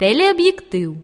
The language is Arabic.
телеоб'єктив